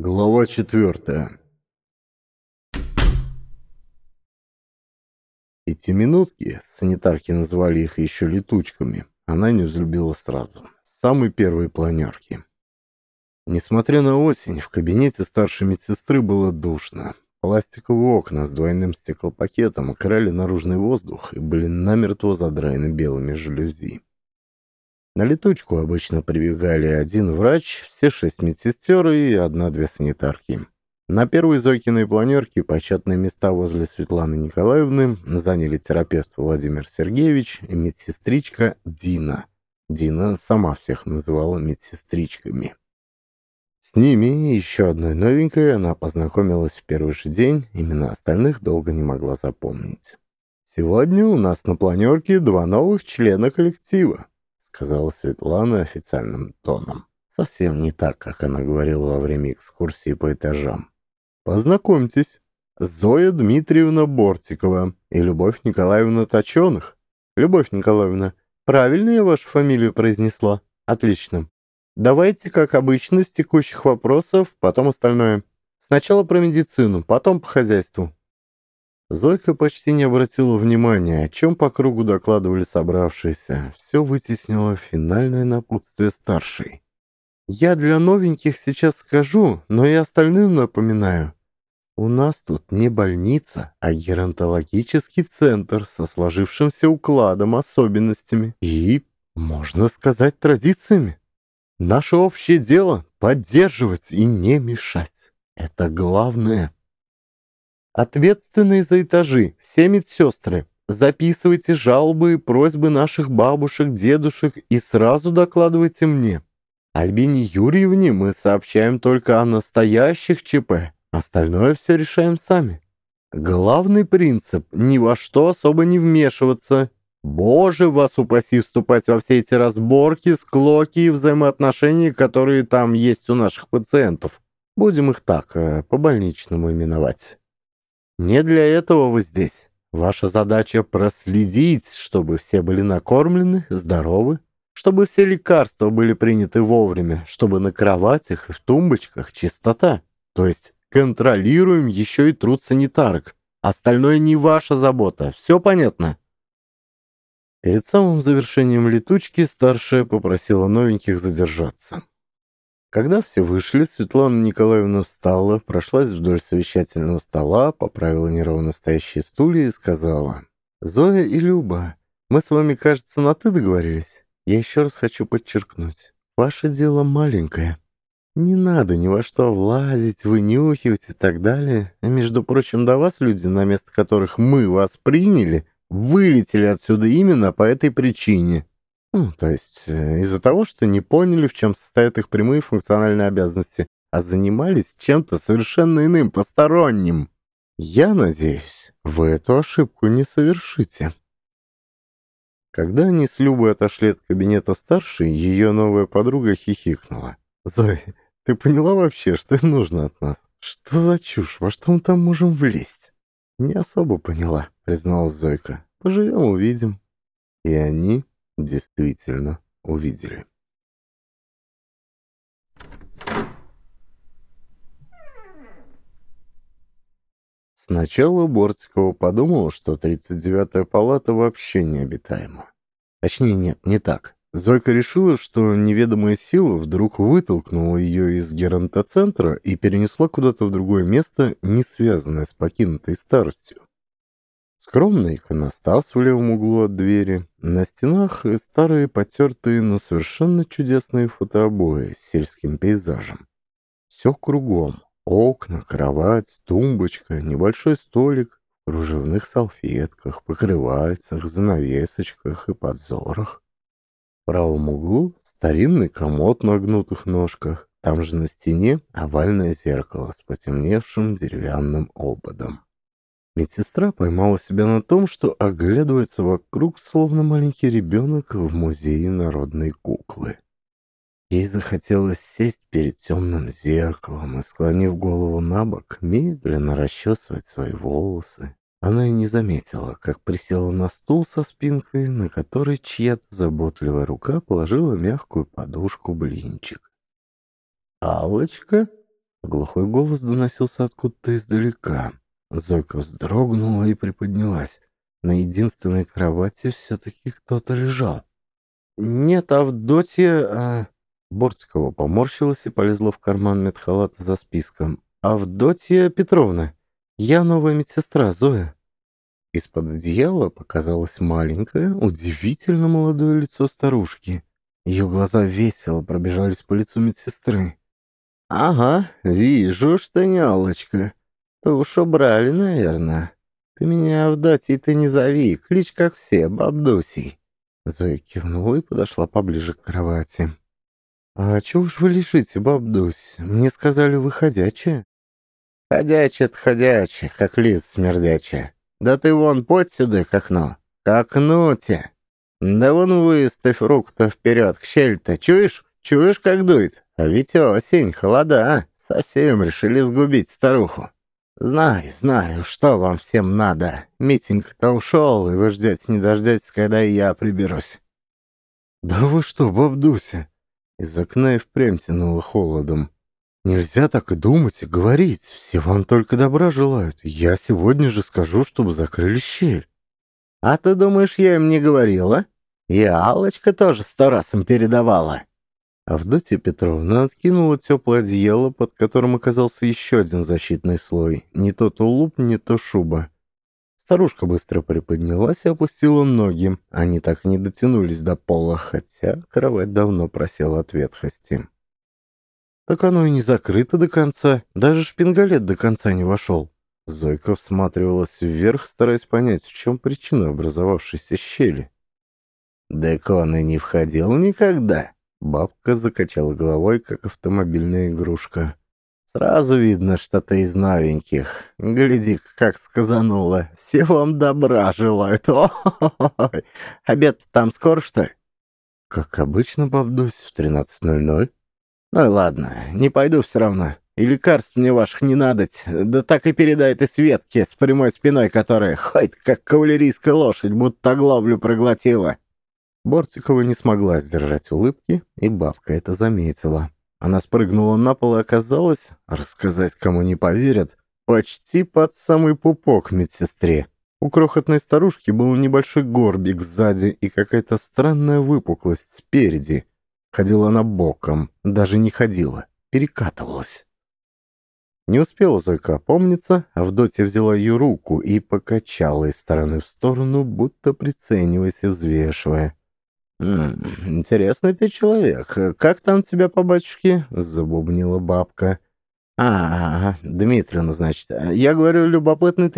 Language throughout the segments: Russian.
Глава четвертая. Эти минутки, санитарки назвали их еще летучками, она не взлюбила сразу, Самые первые планерки. Несмотря на осень, в кабинете старшей медсестры было душно. Пластиковые окна с двойным стеклопакетом окрали наружный воздух и были намертво задраены белыми жалюзи. На летучку обычно прибегали один врач, все шесть медсестер и одна-две санитарки. На первой Зойкиной планерке почетные места возле Светланы Николаевны заняли терапевт Владимир Сергеевич и медсестричка Дина. Дина сама всех называла медсестричками. С ними еще одной новенькой она познакомилась в первый же день, именно остальных долго не могла запомнить. «Сегодня у нас на планерке два новых члена коллектива», сказала Светлана официальным тоном. Совсем не так, как она говорила во время экскурсии по этажам. «Познакомьтесь, Зоя Дмитриевна Бортикова и Любовь Николаевна Точеных. Любовь Николаевна, правильно я вашу фамилию произнесла? Отлично. Давайте, как обычно, с текущих вопросов, потом остальное. Сначала про медицину, потом по хозяйству. Зойка почти не обратила внимания, о чем по кругу докладывали собравшиеся. Все вытеснило финальное напутствие старшей. «Я для новеньких сейчас скажу, но и остальным напоминаю. У нас тут не больница, а геронтологический центр со сложившимся укладом, особенностями и, можно сказать, традициями. Наше общее дело — поддерживать и не мешать. Это главное». Ответственные за этажи, все медсестры, записывайте жалобы и просьбы наших бабушек, дедушек и сразу докладывайте мне. Альбине Юрьевне мы сообщаем только о настоящих ЧП, остальное все решаем сами. Главный принцип – ни во что особо не вмешиваться. Боже, вас упаси вступать во все эти разборки, склоки и взаимоотношения, которые там есть у наших пациентов. Будем их так, э, по-больничному именовать. Не для этого вы здесь. Ваша задача проследить, чтобы все были накормлены, здоровы, чтобы все лекарства были приняты вовремя, чтобы на кроватях и в тумбочках чистота. То есть контролируем еще и труд санитарок. Остальное не ваша забота. Все понятно?» Перед самым завершением летучки старшая попросила новеньких задержаться. Когда все вышли, Светлана Николаевна встала, прошлась вдоль совещательного стола, поправила неровно стоящие стулья и сказала. «Зоя и Люба, мы с вами, кажется, на «ты» договорились. Я еще раз хочу подчеркнуть. Ваше дело маленькое. Не надо ни во что влазить, вынюхивать и так далее. А между прочим, до вас люди, на место которых мы вас приняли, вылетели отсюда именно по этой причине». Ну, то есть э, Из-за того, что не поняли, в чем состоят их прямые функциональные обязанности, а занимались чем-то совершенно иным, посторонним. Я надеюсь, вы эту ошибку не совершите. Когда они с Любой отошли от кабинета старшей, ее новая подруга хихикнула. «Зоя, ты поняла вообще, что им нужно от нас? Что за чушь? Во что мы там можем влезть?» «Не особо поняла», — призналась Зойка. «Поживем, увидим». И они действительно увидели. Сначала Бортикова подумал, что 39-я палата вообще необитаема. Точнее, нет, не так. Зойка решила, что неведомая сила вдруг вытолкнула ее из геронтоцентра и перенесла куда-то в другое место, не связанное с покинутой старостью. Скромный иконостас в левом углу от двери. На стенах старые потертые, но совершенно чудесные фотообои с сельским пейзажем. Все кругом. Окна, кровать, тумбочка, небольшой столик в кружевных салфетках, покрывальцах, занавесочках и подзорах. В правом углу старинный комод на гнутых ножках. Там же на стене Медсестра поймала себя на том, что оглядывается вокруг, словно маленький ребенок в музее народной куклы. Ей захотелось сесть перед темным зеркалом и, склонив голову на бок, медленно расчесывать свои волосы. Она и не заметила, как присела на стул со спинкой, на которой чья-то заботливая рука положила мягкую подушку-блинчик. «Аллочка?» Алочка, глухой голос доносился откуда-то издалека. Зойка вздрогнула и приподнялась. На единственной кровати все-таки кто-то лежал. «Нет, Авдотья...» а...» Бортикова поморщилась и полезла в карман медхалата за списком. «Авдотья Петровна, я новая медсестра, Зоя». Из-под одеяла показалось маленькое, удивительно молодое лицо старушки. Ее глаза весело пробежались по лицу медсестры. «Ага, вижу, что не Аллочка», То уж убрали, наверное. Ты меня Авдотьей ты Знаю, знаю, что вам всем надо. Митинг то ушел, и вы ждете не дождетесь, когда я приберусь. Да вы что, бабдуся? Из окна и впрямь тянуло холодом. Нельзя так и думать, и говорить. Все вам только добра желают. Я сегодня же скажу, чтобы закрыли щель. А ты думаешь, я им не говорила? И Алочка тоже сто раз им передавала. Авдотья Петровна откинула теплое одеяло, под которым оказался еще один защитный слой. Не то тулуп, не то шуба. Старушка быстро приподнялась и опустила ноги. Они так и не дотянулись до пола, хотя кровать давно просела от ветхости. Так оно и не закрыто до конца. Даже шпингалет до конца не вошел. Зойка всматривалась вверх, стараясь понять, в чем причина Бабка закачала головой, как автомобильная игрушка. «Сразу видно, что ты из новеньких. гляди как сказанула. Все вам добра желают. о Обед там скоро, что ли?» «Как обычно, бабдусь, в 13.00». «Ну и ладно, не пойду все равно. И лекарств мне ваших не надоть. Да так и передай ты Светке с прямой спиной, которая хоть как кавалерийская лошадь, будто оглоблю проглотила». Бортикова не смогла сдержать улыбки, и бабка это заметила. Она спрыгнула на пол и оказалась, рассказать кому не поверят, почти под самый пупок медсестре. У крохотной старушки был небольшой горбик сзади и какая-то странная выпуклость спереди. Ходила она боком, даже не ходила, перекатывалась. Не успела Зойка опомниться, Авдотья взяла ее руку и покачала из стороны в сторону, будто прицениваясь и взвешивая. «Интересный ты человек. Как там тебя по батюшке?» — забубнила бабка. «А, Дмитриевна, значит. Я говорю, любопытный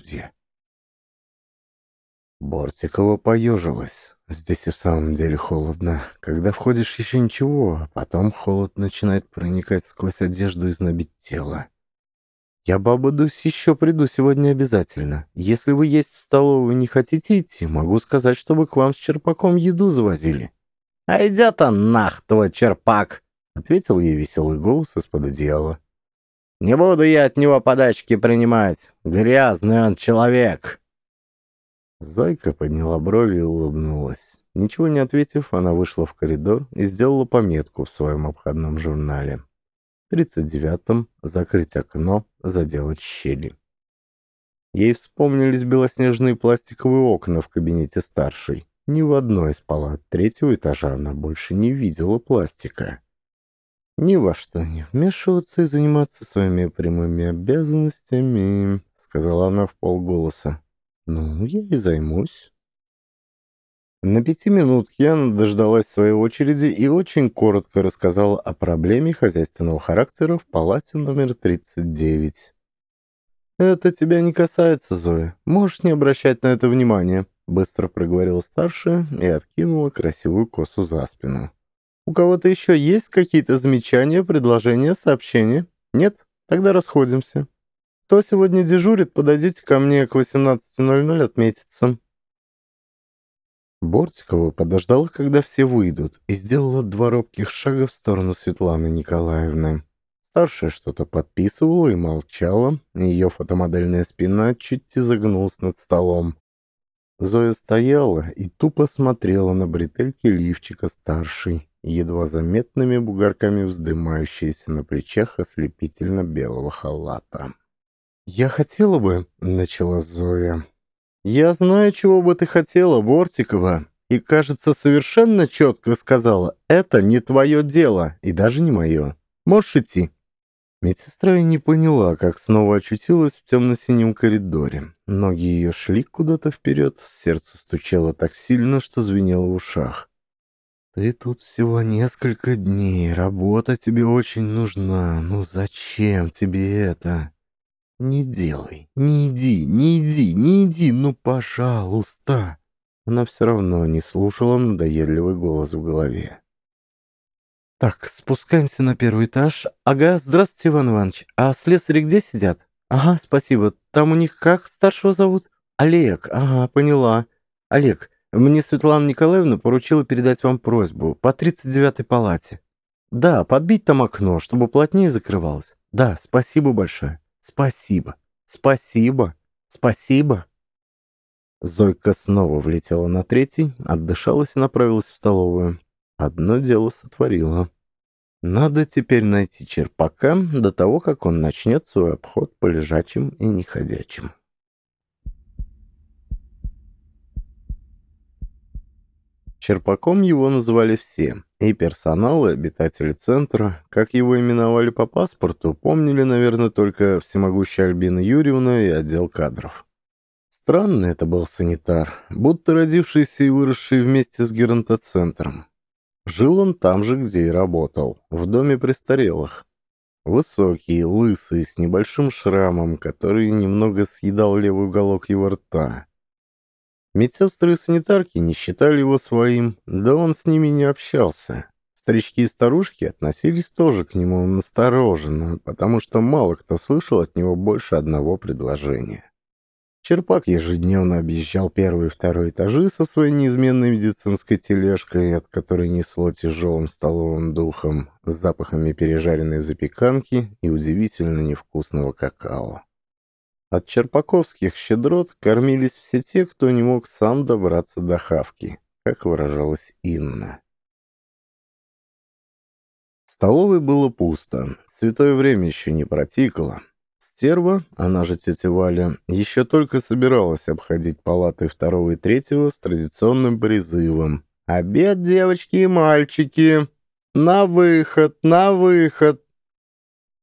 ты Бортикова поежилась. Здесь и в самом деле холодно. Когда входишь, еще ничего, а потом холод начинает проникать сквозь одежду и знобить тело. Я, баба Дусь, еще приду сегодня обязательно. Если вы есть в столовую и не хотите идти, могу сказать, чтобы к вам с черпаком еду завозили. — А идет он нах, твой черпак! — ответил ей веселый голос из-под одеяла. — Не буду я от него подачки принимать. Грязный он человек! — Зайка подняла брови и улыбнулась. Ничего не ответив, она вышла в коридор и сделала пометку в своем обходном журнале. В 39-м «Закрыть окно, заделать щели». Ей вспомнились белоснежные пластиковые окна в кабинете старшей. Ни в одной из палат третьего этажа она больше не видела пластика. «Ни во что не вмешиваться и заниматься своими прямыми обязанностями», — сказала она в полголоса. Ну, я и займусь. На пяти минут Яна дождалась своей очереди и очень коротко рассказала о проблеме хозяйственного характера в палате номер 39. «Это тебя не касается, Зоя. Можешь не обращать на это внимания», — быстро проговорила старшая и откинула красивую косу за спину. «У кого-то еще есть какие-то замечания, предложения, сообщения? Нет? Тогда расходимся». تو сегодня дежурит, подойдите ко мне к 18.00, отметиться». Бортикова подождала, когда все выйдут, и сделала два робких шага в сторону Светланы Николаевны. Старшая что-то подписывала и молчала, ее фотомодельная спина чуть изогнулась над столом. Зоя стояла и тупо смотрела на бретельки лифчика старшей, едва заметными бугорками вздымающиеся на плечах ослепительно белого халата. «Я хотела бы», — начала Зоя, «Я знаю, чего бы ты хотела, Бортикова, и, кажется, совершенно четко сказала, это не твое дело и даже не мое. Можешь идти». Медсестра и не поняла, как снова очутилась в темно-синем коридоре. Ноги ее шли куда-то вперед, сердце стучало так сильно, что звенело в ушах. «Ты тут всего несколько дней, работа тебе очень нужна. Ну зачем тебе это?» «Не делай, не иди, не иди, не иди, ну, пожалуйста!» Она все равно не слушала надоедливый голос в голове. «Так, спускаемся на первый этаж. Ага, здравствуйте, Иван Иванович. А слесари где сидят? Ага, спасибо. Там у них как старшего зовут? Спасибо, спасибо, спасибо. Зойка снова влетела на третий, отдышалась и направилась в столовую. Одно дело сотворила. Надо теперь найти черпака до того, как он начнет свой обход по лежачим и неходячим. Черпаком его называли все, и персонал и обитатели центра, как его именовали по паспорту, помнили, наверное, только всемогущая Альбина Юрьевна и отдел кадров. Странный это был санитар, будто родившийся и выросший вместе с геронтоцентром. Жил он там же, где и работал, в доме престарелых. Высокий, лысый, с небольшим шрамом, который немного съедал левый уголок его рта. Медсестры и санитарки не считали его своим, да он с ними не общался. Старички и старушки относились тоже к нему настороженно, потому что мало кто слышал от него больше одного предложения. Черпак ежедневно объезжал первый и второй этажи со своей неизменной медицинской тележкой, от которой несло тяжелым столовым духом, с запахами пережаренной запеканки и удивительно невкусного какао. От черпаковских щедрот кормились все те, кто не мог сам добраться до хавки, как выражалась Инна. В столовой было пусто, святое время еще не протикало. Стерва, она же тетя Валя, еще только собиралась обходить палаты второго и третьего с традиционным призывом. «Обед, девочки и мальчики! На выход, на выход!»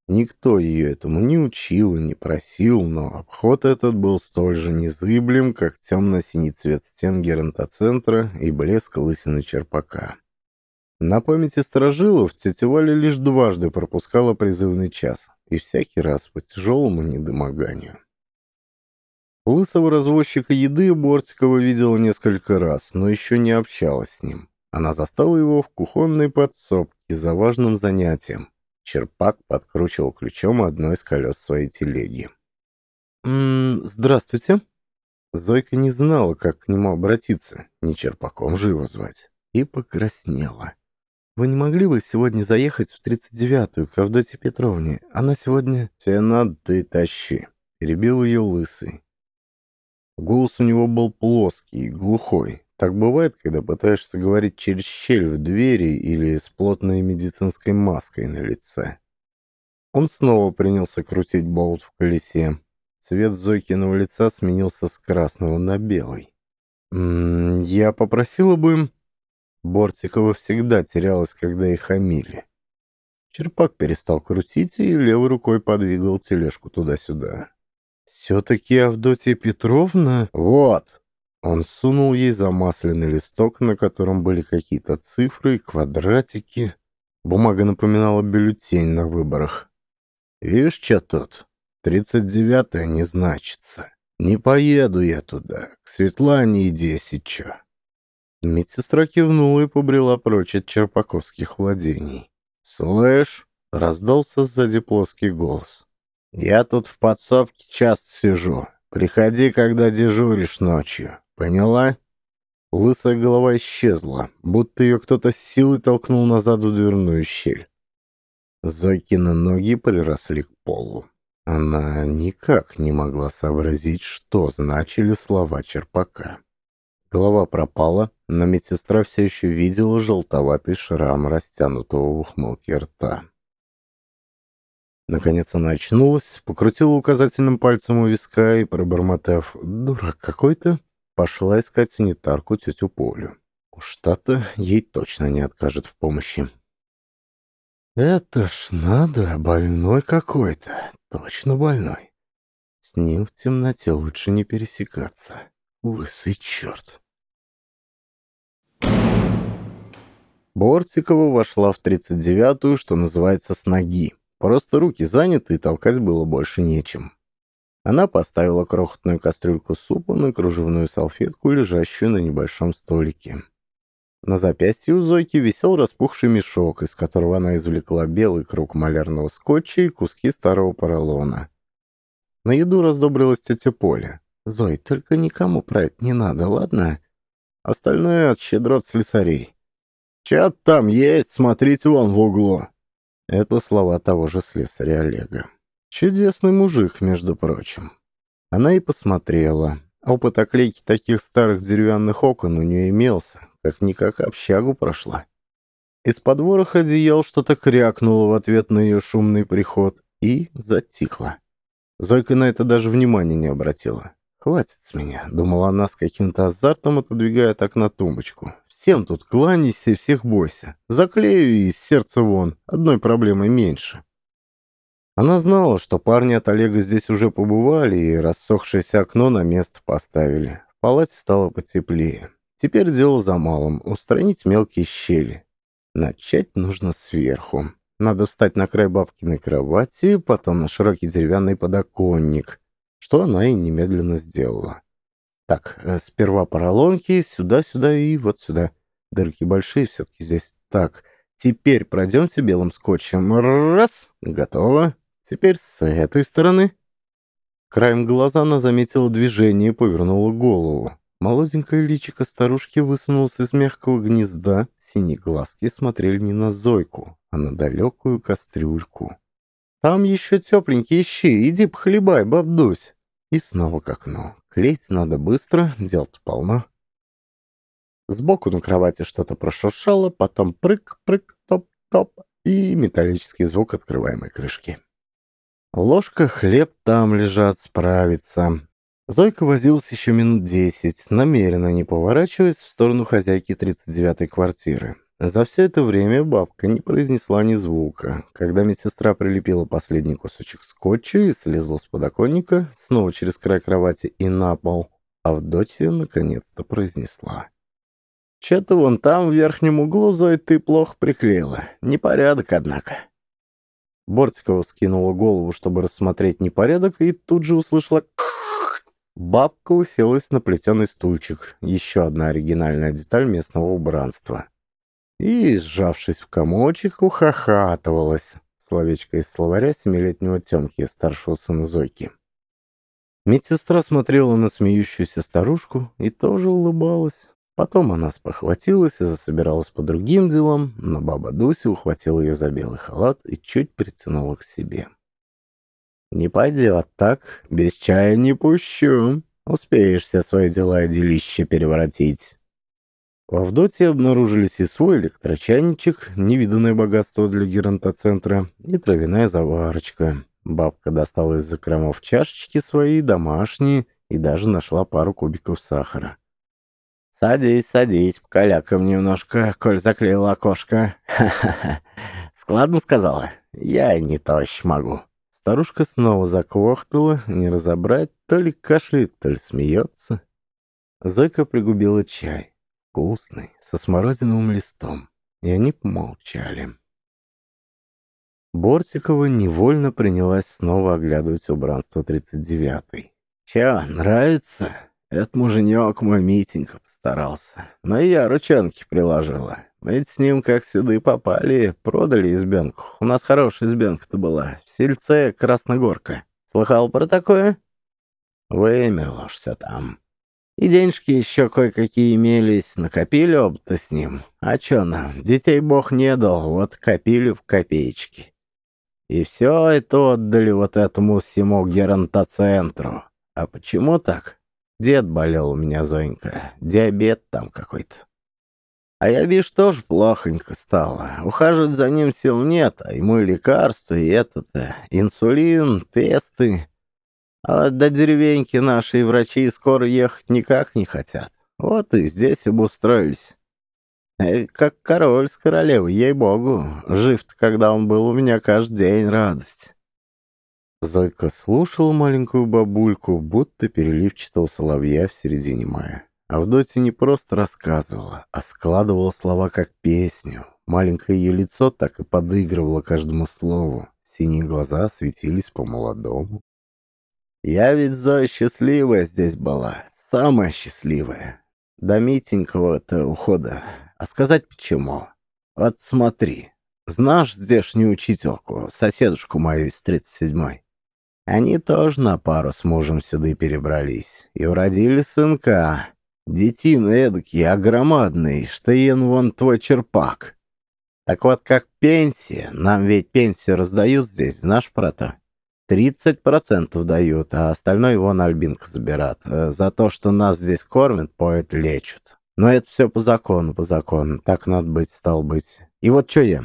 Никто ее этому не учил и не просил, но обход этот был столь же незыблем, как темно-синий цвет стен геронтоцентра и блеск лысины черпака. На памяти сторожилов тетя Валя лишь дважды пропускала призывный час, и всякий раз по тяжелому недомоганию. Лысого развозчика еды Бортикова видела несколько раз, но еще не общалась с ним. Она застала его в кухонной подсобке за важным занятием Черпак подкручивал ключом одно из колес своей телеги. «М -м, «Здравствуйте». Зойка не знала, как к нему обратиться, не Черпаком же его звать, и покраснела. «Вы не могли бы сегодня заехать в 39-ю к Авдоте Петровне? Она сегодня...» «Тебе ты тащи», — перебил ее лысый. Голос у него был плоский, глухой, так бывает, когда пытаешься говорить через щель в двери или с плотной медицинской маской на лице. Он снова принялся крутить болт в колесе. Цвет Зойкиного лица сменился с красного на белый. «М -м, «Я попросила бы...» Бортикова всегда терялась, когда их хамили. Черпак перестал крутить и левой рукой подвигал тележку туда-сюда. «Все-таки Авдотья Петровна...» «Вот!» Он сунул ей замасленный листок, на котором были какие-то цифры, и квадратики. Бумага напоминала бюллетень на выборах. «Видишь, чё тут? Тридцать девятое не значится. Не поеду я туда. К Светлане иди, сейчас. Медсестра кивнула и побрела прочь от черпаковских владений. «Слышь?» — раздался сзади плоский голос. «Я тут в подсобке часто сижу. Приходи, когда дежуришь ночью». Поняла? Лысая голова исчезла, будто ее кто-то с силой толкнул назад в дверную щель. Зойкины ноги приросли к полу. Она никак не могла сообразить, что значили слова черпака. Голова пропала, но медсестра все еще видела желтоватый шрам растянутого в ухмылке рта. Наконец она очнулась, покрутила указательным пальцем у виска и, пробормотав «дурак какой-то», Пошла искать санитарку тетю Полю. Уж та-то ей точно не откажет в помощи. «Это ж надо, больной какой-то, точно больной. С ним в темноте лучше не пересекаться. Лысый черт!» Бортикова вошла в 39-ю, что называется, с ноги. Просто руки заняты, и толкать было больше нечем. Она поставила крохотную кастрюльку супа на кружевную салфетку, лежащую на небольшом столике. На запястье у Зойки висел распухший мешок, из которого она извлекла белый круг малярного скотча и куски старого поролона. На еду раздобрилась тетя Поля. «Зой, только никому про это не надо, ладно? Остальное от щедрот слесарей». «Чат там есть, смотрите вон в углу!» Это слова того же слесаря Олега. Чудесный мужик, между прочим. Она и посмотрела. А опыт оклейки таких старых деревянных окон у нее имелся, как-никак общагу прошла. Из-под вороха одеял что-то крякнуло в ответ на ее шумный приход и затихло. Зойка на это даже внимания не обратила. «Хватит с меня», — думала она с каким-то азартом, отодвигая так на тумбочку. «Всем тут кланяйся и всех бойся. Заклею и из сердца вон. Одной проблемой меньше». Она знала, что парни от Олега здесь уже побывали, и рассохшееся окно на место поставили. В палате стало потеплее. Теперь дело за малым — устранить мелкие щели. Начать нужно сверху. Надо встать на край бабкиной кровати, потом на широкий деревянный подоконник, что она и немедленно сделала. Так, э, сперва поролонки, сюда-сюда и вот сюда. Дырки большие все-таки здесь. Так, теперь пройдемся белым скотчем. Раз, готово. Теперь с этой стороны. Краем глаза она заметила движение и повернула голову. Молоденькое личико старушки высунулось из мягкого гнезда, синие глазки смотрели не на Зойку, а на далекую кастрюльку. «Там еще тепленькие щи, иди похлебай, бабдусь!» И снова к окну. Клеить надо быстро, дел-то полно. Сбоку на кровати что-то прошуршало, потом прыг-прыг, топ-топ и металлический звук открываемой крышки. Ложка, хлеб там лежат, справится. Зойка возилась еще минут десять, намеренно не поворачиваясь в сторону хозяйки 39-й квартиры. За все это время бабка не произнесла ни звука. Когда медсестра прилепила последний кусочек скотча и слезла с подоконника, снова через край кровати и на пол, Авдотья наконец-то произнесла. «Че-то вон там, в верхнем углу, Зой, ты плохо приклеила. Непорядок, однако». Бортикова скинула голову, чтобы рассмотреть непорядок, и тут же услышала Бабка уселась на плетеный стульчик, еще одна оригинальная деталь местного убранства. И, сжавшись в комочек, ухахатывалась, словечко из словаря семилетнего Темки, старшего сына Зойки. Медсестра смотрела на смеющуюся старушку и тоже улыбалась. Потом она спохватилась и засобиралась по другим делам, но баба Дуся ухватила ее за белый халат и чуть притянула к себе. «Не пойдет так, без чая не пущу. Успеешь все свои дела и делища переворотить». В Авдоте обнаружились и свой «Садись, садись, покалякаем немножко, коль заклеила окошко». «Складно сказала? Я не тощ могу». Старушка снова заквохтала, не разобрать, то ли кашляет, то ли смеется. Зойка пригубила чай, вкусный, со смородиновым листом, и они помолчали. Бортикова невольно принялась снова оглядывать убранство 39-й. «Чё, нравится?» Это муженек мой Митенька постарался. Но ну я ручонки приложила. Мы с ним как сюда и попали, продали избенку. У нас хорошая избенка-то была. В сельце Красногорка. Слыхал про такое? Вымерло ж все там. И денежки еще кое-какие имелись, накопили оба-то с ним. А че нам, детей бог не дал, вот копили в копеечки. И все это отдали вот этому всему геронтоцентру. А почему так? Дед болел у меня, Зонька. Диабет там какой-то. А я, видишь, тоже плохонько стало. Ухаживать за ним сил нет, а ему и лекарства, и этот то э, инсулин, тесты. А до деревеньки нашей врачи скоро ехать никак не хотят. Вот и здесь обустроились. И э, как король с королевой, ей-богу. Жив-то, когда он был, у меня каждый день радость. Зойка слушала маленькую бабульку, будто переливчатого соловья в середине мая. Авдотья не просто рассказывала, а складывала слова как песню. Маленькое ее лицо так и подыгрывало каждому слову. Синие глаза светились по-молодому. «Я ведь, Зоя, счастливая здесь была. Самая счастливая. До митенького-то ухода. Они тоже на пару с мужем сюда перебрались. И уродили сынка. Детин эдакий, а громадный, что ен вон твой черпак. Так вот, как пенсия, нам ведь пенсию раздают здесь, знаешь про то? процентов дают, а остальное вон Альбинка забирает. Э, за то, что нас здесь кормят, поют, лечат. Но это все по закону, по закону. Так надо быть, стал быть. И вот что я.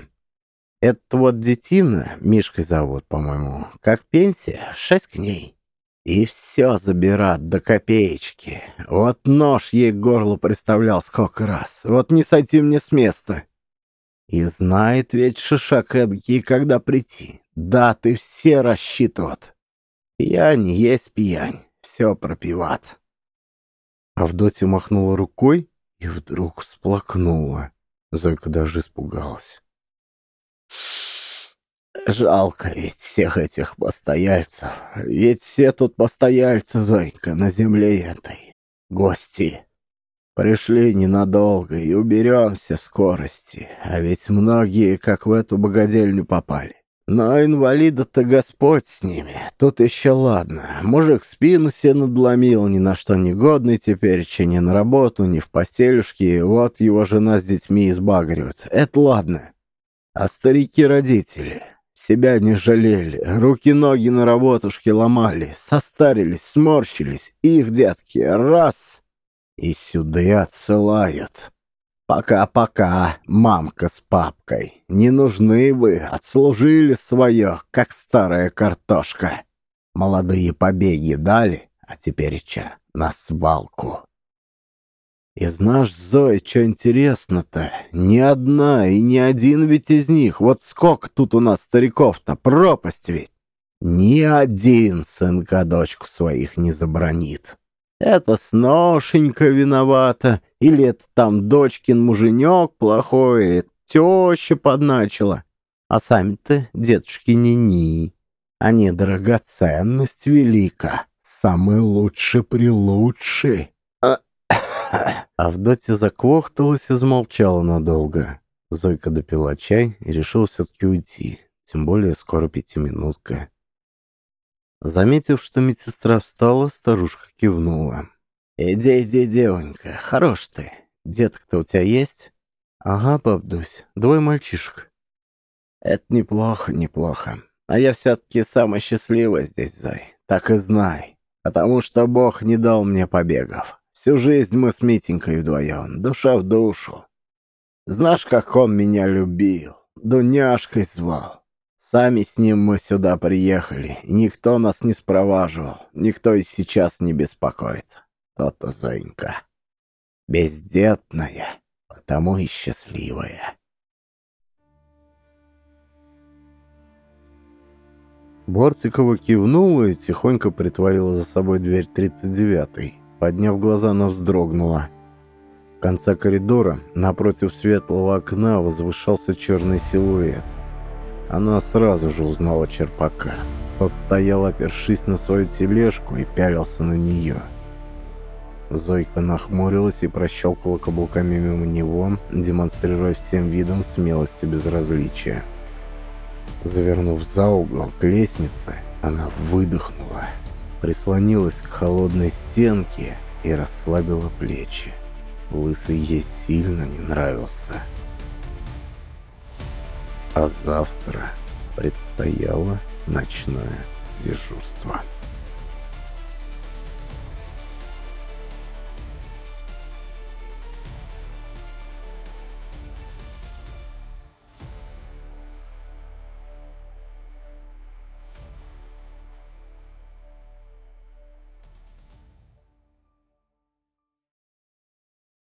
Это вот детина, Мишкой зовут, по-моему, как пенсия, шесть к ней. И все забират до копеечки. Вот нож ей горло представлял сколько раз. Вот не сойти мне с места. И знает ведь шишак эдакий, когда прийти. Да, ты все рассчитывают. Пьянь есть пьянь, все пропиват. Авдотья махнула рукой и вдруг всплакнула. Зойка даже испугалась. Жалко ведь всех этих постояльцев, ведь все тут постояльцы, Зонька, на земле этой, гости. Пришли ненадолго и уберемся в скорости, а ведь многие как в эту богадельню попали. Но инвалида-то Господь с ними, тут еще ладно. Мужик спину себе надломил, ни на что не годный теперь, че ни на работу, ни в постелюшке, вот его жена с детьми избагривает. Это ладно. А Старики родители себя не жалели, руки-ноги на работушке ломали, состарились, сморщились, их детки раз и сюда отсылают. Пока-пока, мамка с папкой, не нужны вы, отслужили свое, как старая картошка. Молодые побеги дали, а теперь ча на свалку. И знаешь, Зоя, что интересно-то? Ни одна и ни один ведь из них. Вот сколько тут у нас стариков-то, пропасть ведь. Ни один сынка дочку своих не забронит. Это сношенька виновата, или это там дочкин муженек плохой, это теща подначила. А сами-то дедушки ни-ни. Они драгоценность велика, самый лучший-прилучший. Авдотья заквохталась и замолчала надолго. Зойка допила чай и решил все-таки уйти, тем более скоро пятиминутка. Заметив, что медсестра встала, старушка кивнула. «Иди, иди, девонька, хорош ты. Деток-то у тебя есть?» «Ага, бабдусь, двое мальчишек». «Это неплохо, неплохо. А я все-таки самая счастливая здесь, Зой, так и знай, потому что Бог не дал мне побегов». Всю жизнь мы с Митенькой вдвоем, душа в душу. Знаешь, как он меня любил, Дуняшкой звал. Сами с ним мы сюда приехали, никто нас не спроваживал, никто и сейчас не беспокоит. То-то, Зоенька, бездетная, потому и счастливая. Бортикова кивнула и тихонько притворила за собой дверь 39-й. Подняв глаза, она вздрогнула. В конце коридора, напротив светлого окна, возвышался черный силуэт. Она сразу же узнала черпака. Тот стоял, опершись на свою тележку, и пялился на нее. Зойка нахмурилась и прощелкала каблуками мимо него, демонстрируя всем видом смелости безразличия. Завернув за угол к лестнице, она выдохнула прислонилась к холодной стенке и расслабила плечи. Лысый ей сильно не нравился. А завтра предстояло ночное дежурство.